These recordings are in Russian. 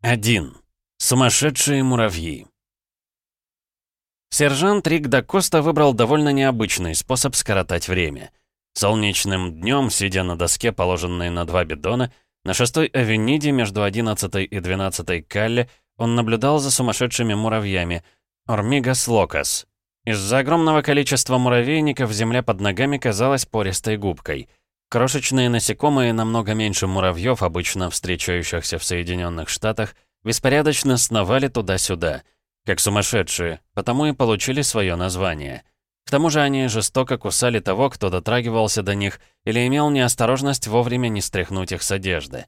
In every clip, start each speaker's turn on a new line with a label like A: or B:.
A: 1. Сумасшедшие муравьи. Сержант Рик да Коста выбрал довольно необычный способ скоротать время. Солнечным днем, сидя на доске, положенной на два бидона, на шестой авениде между 11 и 12 Калле, он наблюдал за сумасшедшими муравьями Ормигас локас. Из-за огромного количества муравейников земля под ногами казалась пористой губкой. Крошечные насекомые, намного меньше муравьев, обычно встречающихся в Соединенных Штатах, беспорядочно сновали туда-сюда, как сумасшедшие, потому и получили свое название. К тому же они жестоко кусали того, кто дотрагивался до них или имел неосторожность вовремя не стряхнуть их с одежды.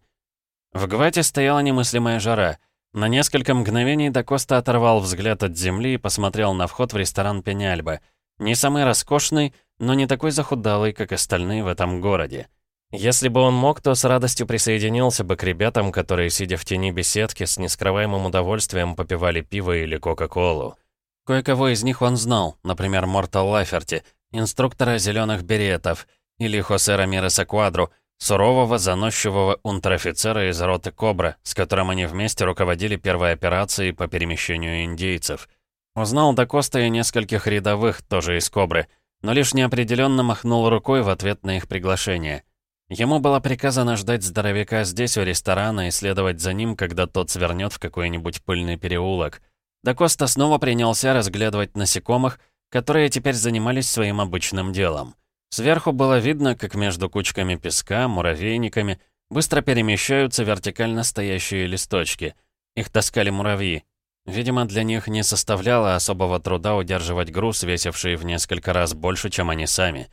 A: В Гвате стояла немыслимая жара. На несколько мгновений Дакоста оторвал взгляд от земли и посмотрел на вход в ресторан Пеняльба. Не самый роскошный, но не такой захудалый, как остальные в этом городе. Если бы он мог, то с радостью присоединился бы к ребятам, которые, сидя в тени беседки, с нескрываемым удовольствием попивали пиво или Кока-Колу. Кое-кого из них он знал, например, Мортал Лаферти, инструктора зеленых беретов, или Хосе Рамиреса Квадру, сурового, заносчивого унтер-офицера из роты Кобра, с которым они вместе руководили первой операцией по перемещению индейцев. Узнал до Коста и нескольких рядовых, тоже из Кобры — но лишь неопределенно махнул рукой в ответ на их приглашение. Ему было приказано ждать здоровяка здесь, у ресторана, и следовать за ним, когда тот свернет в какой-нибудь пыльный переулок. Да Коста снова принялся разглядывать насекомых, которые теперь занимались своим обычным делом. Сверху было видно, как между кучками песка, муравейниками, быстро перемещаются вертикально стоящие листочки. Их таскали муравьи. Видимо, для них не составляло особого труда удерживать груз, весивший в несколько раз больше, чем они сами.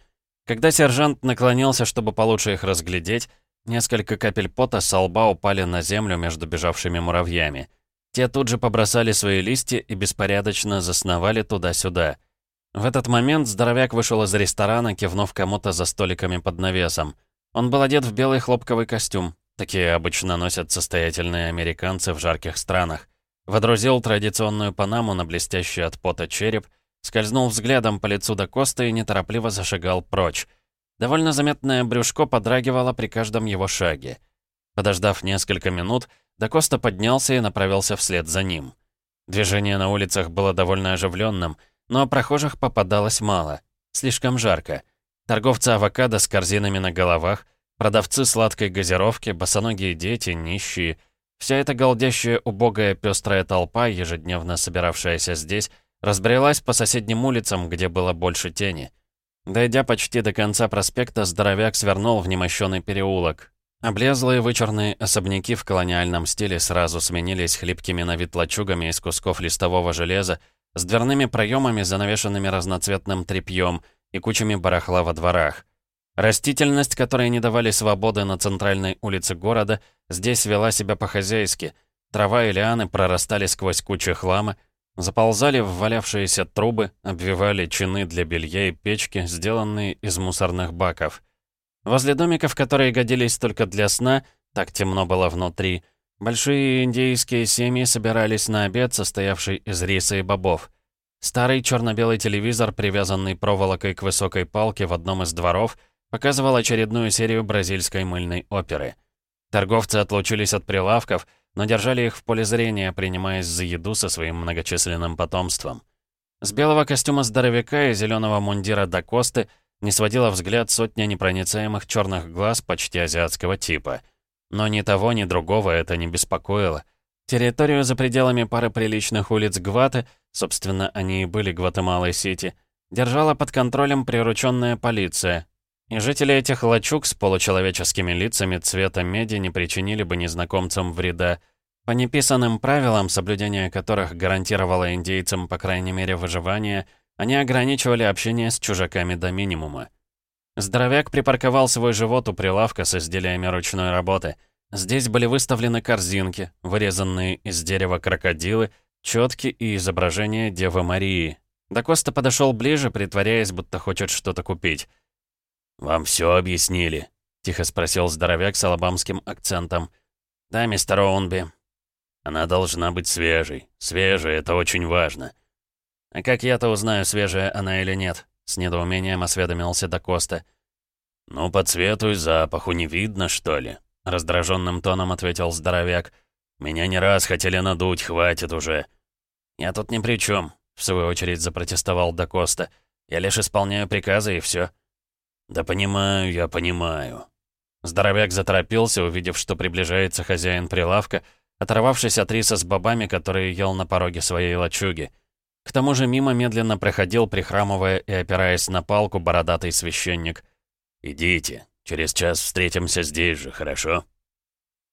A: Когда сержант наклонился, чтобы получше их разглядеть, несколько капель пота со лба упали на землю между бежавшими муравьями. Те тут же побросали свои листья и беспорядочно засновали туда-сюда. В этот момент здоровяк вышел из ресторана, кивнув кому-то за столиками под навесом. Он был одет в белый хлопковый костюм. Такие обычно носят состоятельные американцы в жарких странах. Водрузил традиционную панаму на блестящий от пота череп, скользнул взглядом по лицу до Коста и неторопливо зашагал прочь. Довольно заметное брюшко подрагивало при каждом его шаге. Подождав несколько минут, Дакоста поднялся и направился вслед за ним. Движение на улицах было довольно оживленным, но прохожих попадалось мало. Слишком жарко. Торговцы авокадо с корзинами на головах, продавцы сладкой газировки, босоногие дети, нищие — Вся эта голдящая, убогая, пестрая толпа, ежедневно собиравшаяся здесь, разбрелась по соседним улицам, где было больше тени. Дойдя почти до конца проспекта, здоровяк свернул в немощенный переулок. Облезлые вычурные особняки в колониальном стиле сразу сменились хлипкими на вид лачугами из кусков листового железа, с дверными проемами, занавешенными разноцветным тряпьем и кучами барахла во дворах. Растительность, которой не давали свободы на центральной улице города, здесь вела себя по-хозяйски. Трава и лианы прорастали сквозь кучи хлама, заползали в валявшиеся трубы, обвивали чины для белья и печки, сделанные из мусорных баков. Возле домиков, которые годились только для сна, так темно было внутри, большие индейские семьи собирались на обед, состоявший из риса и бобов. Старый черно-белый телевизор, привязанный проволокой к высокой палке в одном из дворов, показывал очередную серию бразильской мыльной оперы. Торговцы отлучились от прилавков, но держали их в поле зрения, принимаясь за еду со своим многочисленным потомством. С белого костюма здоровяка и зеленого мундира до Косты не сводила взгляд сотня непроницаемых черных глаз почти азиатского типа. Но ни того, ни другого это не беспокоило. Территорию за пределами пары приличных улиц Гваты, собственно, они и были Гватемалой-Сити, держала под контролем прирученная полиция, и жители этих лачуг с получеловеческими лицами цвета меди не причинили бы незнакомцам вреда, по неписанным правилам, соблюдение которых гарантировало индейцам, по крайней мере, выживание, они ограничивали общение с чужаками до минимума. Здоровяк припарковал свой живот у прилавка с изделиями ручной работы. Здесь были выставлены корзинки, вырезанные из дерева крокодилы, четки и изображения Девы Марии. Дакоста подошел ближе, притворяясь, будто хочет что-то купить. «Вам все объяснили?» — тихо спросил здоровяк с алабамским акцентом. «Да, мистер Оунби». «Она должна быть свежей. Свежая — это очень важно». «А как я-то узнаю, свежая она или нет?» — с недоумением осведомился Дакоста. «Ну, по цвету и запаху не видно, что ли?» — раздраженным тоном ответил здоровяк. Меня не раз хотели надуть, хватит уже». «Я тут ни при чем, в свою очередь запротестовал Дакоста. «Я лишь исполняю приказы, и все. «Да понимаю, я понимаю». Здоровяк заторопился, увидев, что приближается хозяин прилавка, оторвавшись от риса с бобами, который ел на пороге своей лачуги. К тому же мимо медленно проходил, прихрамывая и опираясь на палку, бородатый священник. «Идите, через час встретимся здесь же, хорошо?»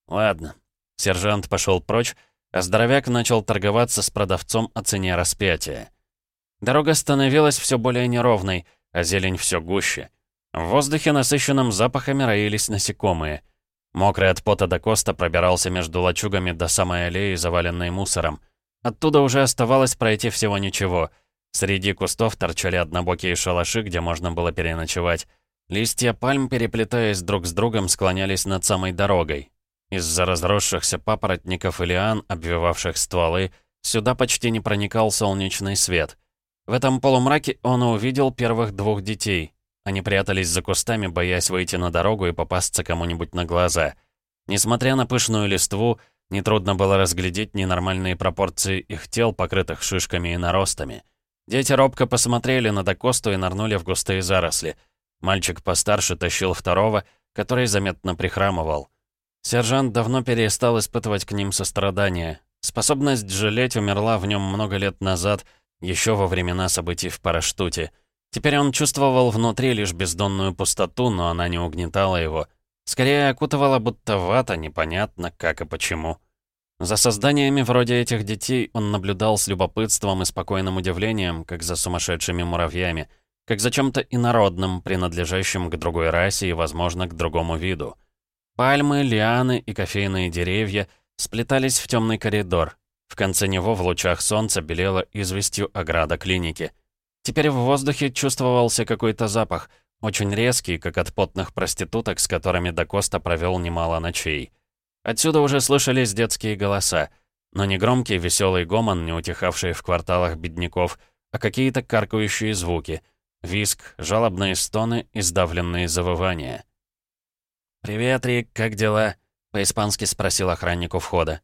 A: «Ладно». Сержант пошел прочь, а здоровяк начал торговаться с продавцом о цене распятия. Дорога становилась все более неровной, а зелень все гуще. В воздухе, насыщенном запахами, роились насекомые. Мокрый от пота до коста пробирался между лачугами до самой аллеи, заваленной мусором. Оттуда уже оставалось пройти всего ничего. Среди кустов торчали однобокие шалаши, где можно было переночевать. Листья пальм, переплетаясь друг с другом, склонялись над самой дорогой. Из-за разросшихся папоротников и лиан, обвивавших стволы, сюда почти не проникал солнечный свет. В этом полумраке он увидел первых двух детей. Они прятались за кустами, боясь выйти на дорогу и попасться кому-нибудь на глаза. Несмотря на пышную листву, нетрудно было разглядеть ненормальные пропорции их тел, покрытых шишками и наростами. Дети робко посмотрели на Дакосту и нырнули в густые заросли. Мальчик постарше тащил второго, который заметно прихрамывал. Сержант давно перестал испытывать к ним сострадание. Способность жалеть умерла в нем много лет назад, еще во времена событий в Параштуте. Теперь он чувствовал внутри лишь бездонную пустоту, но она не угнетала его. Скорее окутывала будто вата, непонятно как и почему. За созданиями вроде этих детей он наблюдал с любопытством и спокойным удивлением, как за сумасшедшими муравьями, как за чем-то инородным, принадлежащим к другой расе и, возможно, к другому виду. Пальмы, лианы и кофейные деревья сплетались в темный коридор. В конце него в лучах солнца белела известью ограда клиники. Теперь в воздухе чувствовался какой-то запах, очень резкий, как от потных проституток, с которыми Дакоста провел немало ночей. Отсюда уже слышались детские голоса, но не громкий веселый гомон, не утихавший в кварталах бедняков, а какие-то каркающие звуки, виск, жалобные стоны и сдавленные завывания. «Привет, Рик, как дела?» — по-испански спросил охранник у входа.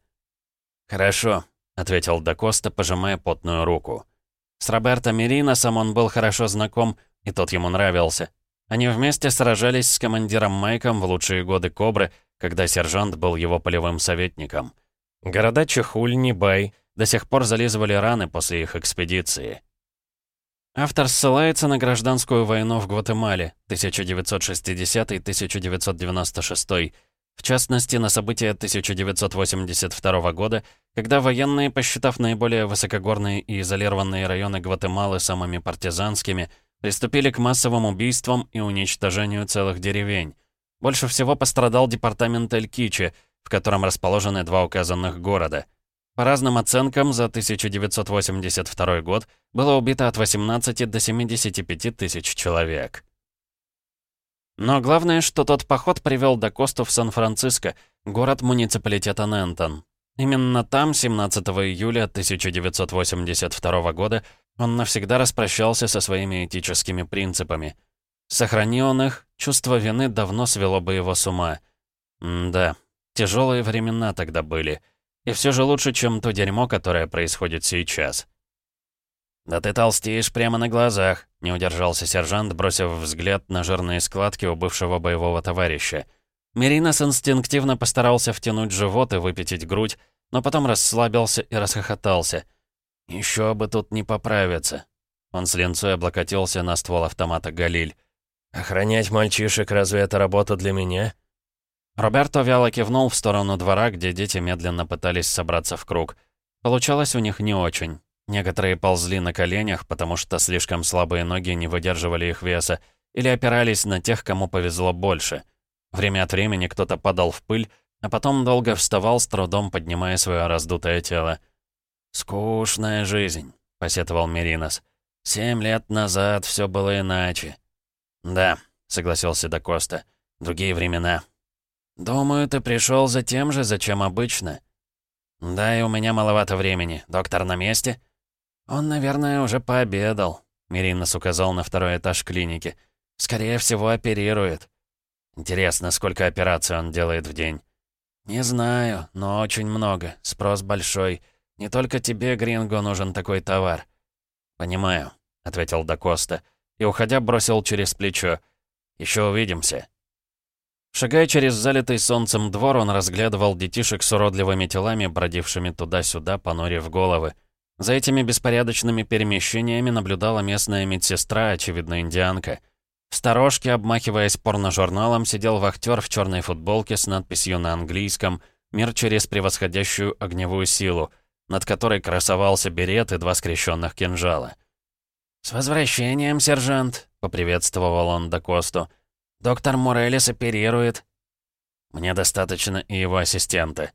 A: «Хорошо», — ответил Дакоста, пожимая потную руку. С Роберто Мериносом он был хорошо знаком, и тот ему нравился. Они вместе сражались с командиром Майком в лучшие годы Кобры, когда сержант был его полевым советником. Города Чехуль, Нибай до сих пор зализывали раны после их экспедиции. Автор ссылается на гражданскую войну в Гватемале 1960-1996, в частности, на события 1982 года, когда военные, посчитав наиболее высокогорные и изолированные районы Гватемалы самыми партизанскими, приступили к массовым убийствам и уничтожению целых деревень. Больше всего пострадал департамент Эль-Кичи, в котором расположены два указанных города — по разным оценкам, за 1982 год было убито от 18 до 75 тысяч человек. Но главное, что тот поход привел до Косту в Сан-Франциско, город муниципалитета Нэнтон. Именно там, 17 июля 1982 года, он навсегда распрощался со своими этическими принципами. Сохрани он их, чувство вины давно свело бы его с ума. М да, тяжелые времена тогда были — и все же лучше, чем то дерьмо, которое происходит сейчас. «Да ты толстеешь прямо на глазах», — не удержался сержант, бросив взгляд на жирные складки у бывшего боевого товарища. Меринос инстинктивно постарался втянуть живот и выпятить грудь, но потом расслабился и расхохотался. «Еще бы тут не поправиться». Он с линцой облокотился на ствол автомата «Галиль». «Охранять мальчишек, разве это работа для меня?» Роберто вяло кивнул в сторону двора, где дети медленно пытались собраться в круг. Получалось у них не очень. Некоторые ползли на коленях, потому что слишком слабые ноги не выдерживали их веса, или опирались на тех, кому повезло больше. Время от времени кто-то падал в пыль, а потом долго вставал, с трудом поднимая свое раздутое тело. «Скучная жизнь», — посетовал Меринос. «Семь лет назад все было иначе». «Да», — согласился Дакоста. «Другие времена, «Думаю, ты пришел за тем же, зачем обычно». «Да, и у меня маловато времени. Доктор на месте?» «Он, наверное, уже пообедал», — Миринос указал на второй этаж клиники. «Скорее всего, оперирует». «Интересно, сколько операций он делает в день?» «Не знаю, но очень много. Спрос большой. Не только тебе, Гринго, нужен такой товар». «Понимаю», — ответил Дакоста, и, уходя, бросил через плечо. «Еще увидимся». Шагая через залитый солнцем двор, он разглядывал детишек с уродливыми телами, бродившими туда-сюда, понурив головы. За этими беспорядочными перемещениями наблюдала местная медсестра, очевидно, индианка. В сторожке, обмахиваясь порножурналом, сидел вахтер в черной футболке с надписью на английском «Мир через превосходящую огневую силу», над которой красовался берет и два скрещенных кинжала. «С возвращением, сержант!» — поприветствовал он Дакосту. «Доктор Морелис оперирует». «Мне достаточно и его ассистента».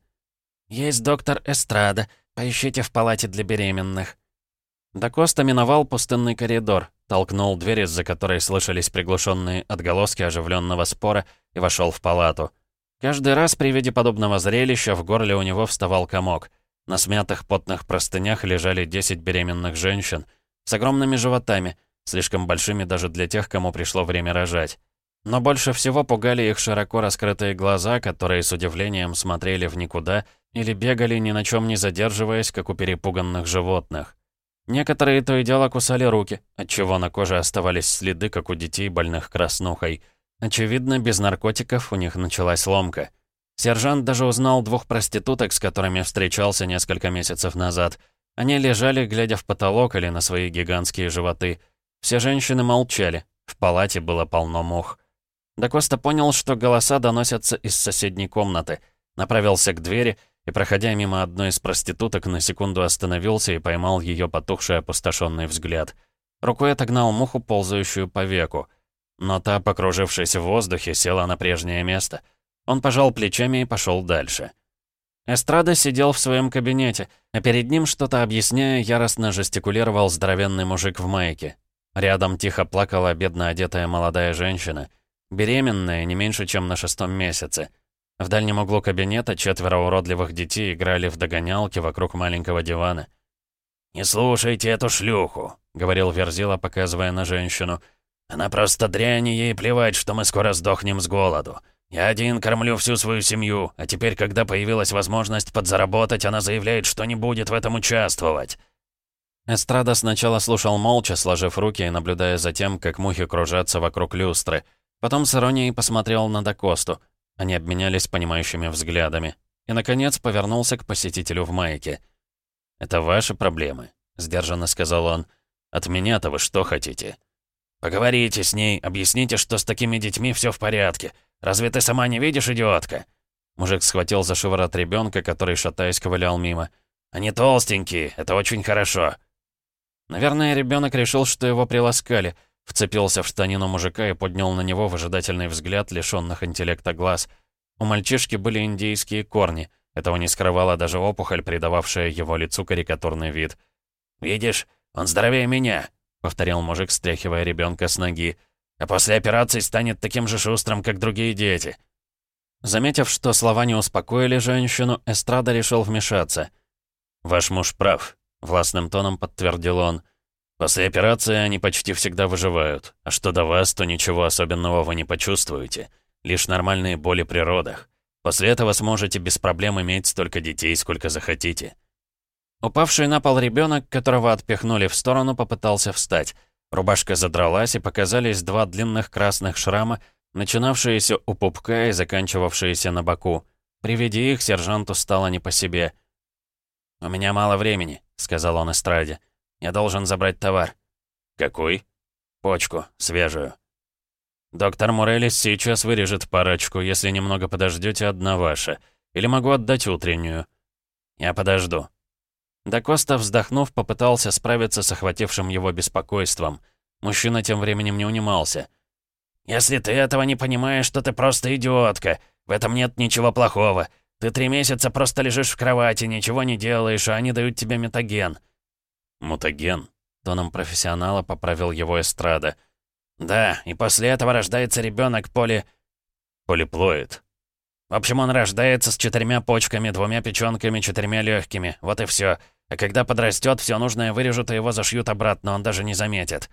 A: «Есть доктор Эстрада. Поищите в палате для беременных». Дакоста миновал пустынный коридор, толкнул дверь, из-за которой слышались приглушенные отголоски оживленного спора, и вошел в палату. Каждый раз при виде подобного зрелища в горле у него вставал комок. На смятых потных простынях лежали 10 беременных женщин с огромными животами, слишком большими даже для тех, кому пришло время рожать. Но больше всего пугали их широко раскрытые глаза, которые с удивлением смотрели в никуда или бегали, ни на чем не задерживаясь, как у перепуганных животных. Некоторые то и дело кусали руки, отчего на коже оставались следы, как у детей, больных краснухой. Очевидно, без наркотиков у них началась ломка. Сержант даже узнал двух проституток, с которыми встречался несколько месяцев назад. Они лежали, глядя в потолок или на свои гигантские животы. Все женщины молчали, в палате было полно мух. Дакоста понял, что голоса доносятся из соседней комнаты. Направился к двери и, проходя мимо одной из проституток, на секунду остановился и поймал ее потухший опустошенный взгляд. Рукой отогнал муху, ползающую по веку. Но та, покружившись в воздухе, села на прежнее место. Он пожал плечами и пошел дальше. Эстрада сидел в своем кабинете, а перед ним, что-то объясняя, яростно жестикулировал здоровенный мужик в майке. Рядом тихо плакала бедно одетая молодая женщина. Беременная, не меньше, чем на шестом месяце. В дальнем углу кабинета четверо уродливых детей играли в догонялки вокруг маленького дивана. «Не слушайте эту шлюху», — говорил Верзила, показывая на женщину. «Она просто дрянь, ей плевать, что мы скоро сдохнем с голоду. Я один кормлю всю свою семью, а теперь, когда появилась возможность подзаработать, она заявляет, что не будет в этом участвовать». Эстрада сначала слушал молча, сложив руки и наблюдая за тем, как мухи кружатся вокруг люстры — Потом с иронией посмотрел на Дакосту. Они обменялись понимающими взглядами. И, наконец, повернулся к посетителю в майке. «Это ваши проблемы», — сдержанно сказал он. «От меня-то вы что хотите?» «Поговорите с ней, объясните, что с такими детьми все в порядке. Разве ты сама не видишь, идиотка?» Мужик схватил за шиворот ребенка, который, шатаясь, ковылял мимо. «Они толстенькие, это очень хорошо». Наверное, ребенок решил, что его приласкали — Вцепился в штанину мужика и поднял на него выжидательный взгляд лишённых интеллекта глаз. У мальчишки были индейские корни. Этого не скрывала даже опухоль, придававшая его лицу карикатурный вид. «Видишь, он здоровее меня», — повторил мужик, стряхивая ребенка с ноги. «А после операции станет таким же шустрым, как другие дети». Заметив, что слова не успокоили женщину, Эстрада решил вмешаться. «Ваш муж прав», — властным тоном подтвердил он. После операции они почти всегда выживают. А что до вас, то ничего особенного вы не почувствуете. Лишь нормальные боли при родах. После этого сможете без проблем иметь столько детей, сколько захотите. Упавший на пол ребенок, которого отпихнули в сторону, попытался встать. Рубашка задралась, и показались два длинных красных шрама, начинавшиеся у пупка и заканчивавшиеся на боку. При их сержанту стало не по себе. «У меня мало времени», — сказал он эстраде. Я должен забрать товар». «Какой?» «Почку, свежую». «Доктор Мурелис сейчас вырежет парочку, если немного подождете, одна ваша. Или могу отдать утреннюю». «Я подожду». Да Коста, вздохнув, попытался справиться с охватившим его беспокойством. Мужчина тем временем не унимался. «Если ты этого не понимаешь, то ты просто идиотка. В этом нет ничего плохого. Ты три месяца просто лежишь в кровати, ничего не делаешь, а они дают тебе метаген. «Мутаген», — тоном профессионала поправил его эстрада. «Да, и после этого рождается ребенок поли...» «Полиплоид». «В общем, он рождается с четырьмя почками, двумя печёнками, четырьмя легкими. Вот и все. А когда подрастет, все нужное вырежут и его зашьют обратно, он даже не заметит».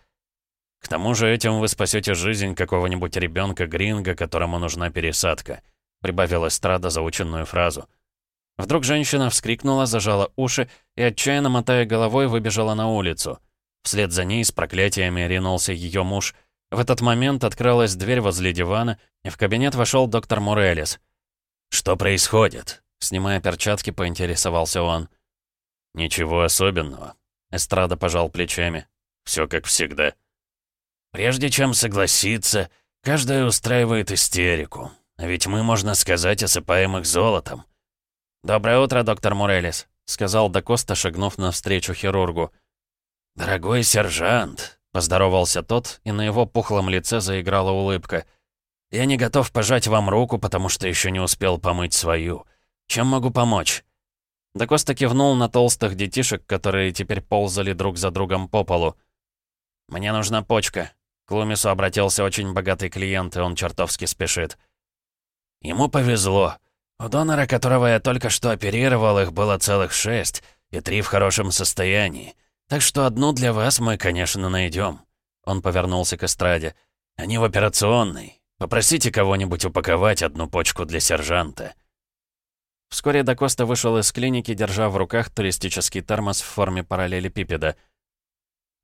A: «К тому же этим вы спасете жизнь какого-нибудь ребенка Гринга, которому нужна пересадка. прибавила Эстрада заученную фразу. Вдруг женщина вскрикнула, зажала уши и, отчаянно мотая головой, выбежала на улицу. Вслед за ней с проклятиями ринулся ее муж. В этот момент открылась дверь возле дивана, и в кабинет вошел доктор Мурелис. «Что происходит?» Снимая перчатки, поинтересовался он. «Ничего особенного». Эстрада пожал плечами. Все как всегда. «Прежде чем согласиться, каждая устраивает истерику. Ведь мы, можно сказать, осыпаем их золотом». «Доброе утро, доктор Мурелис», — сказал Дакоста, шагнув навстречу хирургу. «Дорогой сержант», — поздоровался тот, и на его пухлом лице заиграла улыбка. «Я не готов пожать вам руку, потому что еще не успел помыть свою. Чем могу помочь?» Дакоста кивнул на толстых детишек, которые теперь ползали друг за другом по полу. «Мне нужна почка». К Лумису обратился очень богатый клиент, и он чертовски спешит. «Ему повезло. У донора, которого я только что оперировал, их было целых шесть, и три в хорошем состоянии. Так что одну для вас мы, конечно, найдем. Он повернулся к эстраде. «Они в операционной. Попросите кого-нибудь упаковать одну почку для сержанта». Вскоре Дакоста вышел из клиники, держа в руках туристический термос в форме параллелепипеда.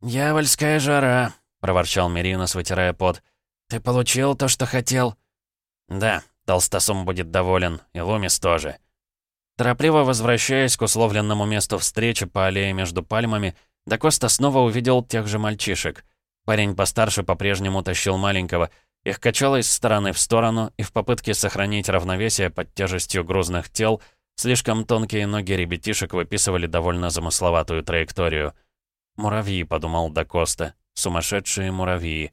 A: «Дьявольская жара», — проворчал Меринос, вытирая пот. «Ты получил то, что хотел?» «Да, Толстосум будет доволен, и Лумис тоже». Торопливо возвращаясь к условленному месту встречи по аллее между пальмами, Дакоста снова увидел тех же мальчишек. Парень постарше по-прежнему тащил маленького. Их качало из стороны в сторону, и в попытке сохранить равновесие под тяжестью грузных тел, слишком тонкие ноги ребятишек выписывали довольно замысловатую траекторию. «Муравьи», — подумал Дакоста, — «сумасшедшие муравьи».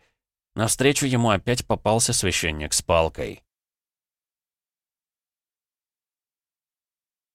A: Навстречу ему опять попался священник с палкой.